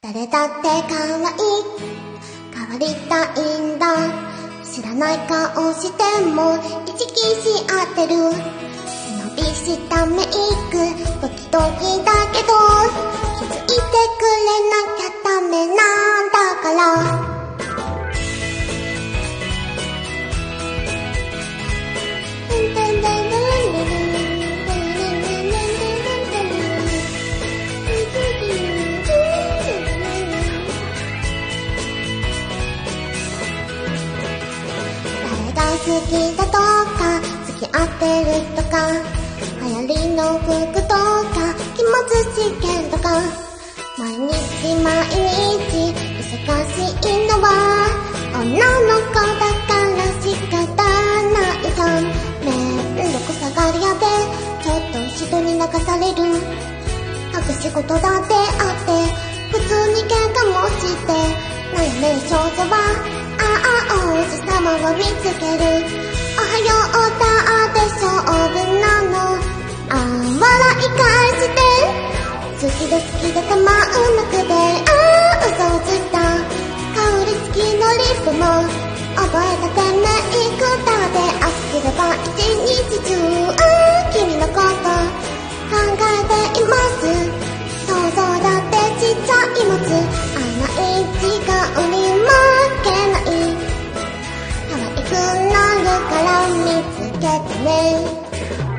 誰だって可愛い。変わりたいんだ。知らない顔しても意識し合ってる。伸びしたメイクドキドキだけど。好きだとか付き合ってるとか流行りの服とか期末試験とか毎日毎日忙しいのは女の子だから仕方ないじゃんめんどくさがり屋でちょっと人に流される。隠し事だってあを見つける。おはようだって勝負なの。あ笑い返して。好きで好きでたまんなくて。ああ嘘をついた。香り好きのリップも覚えたてメイクだで熱ければ一 at me.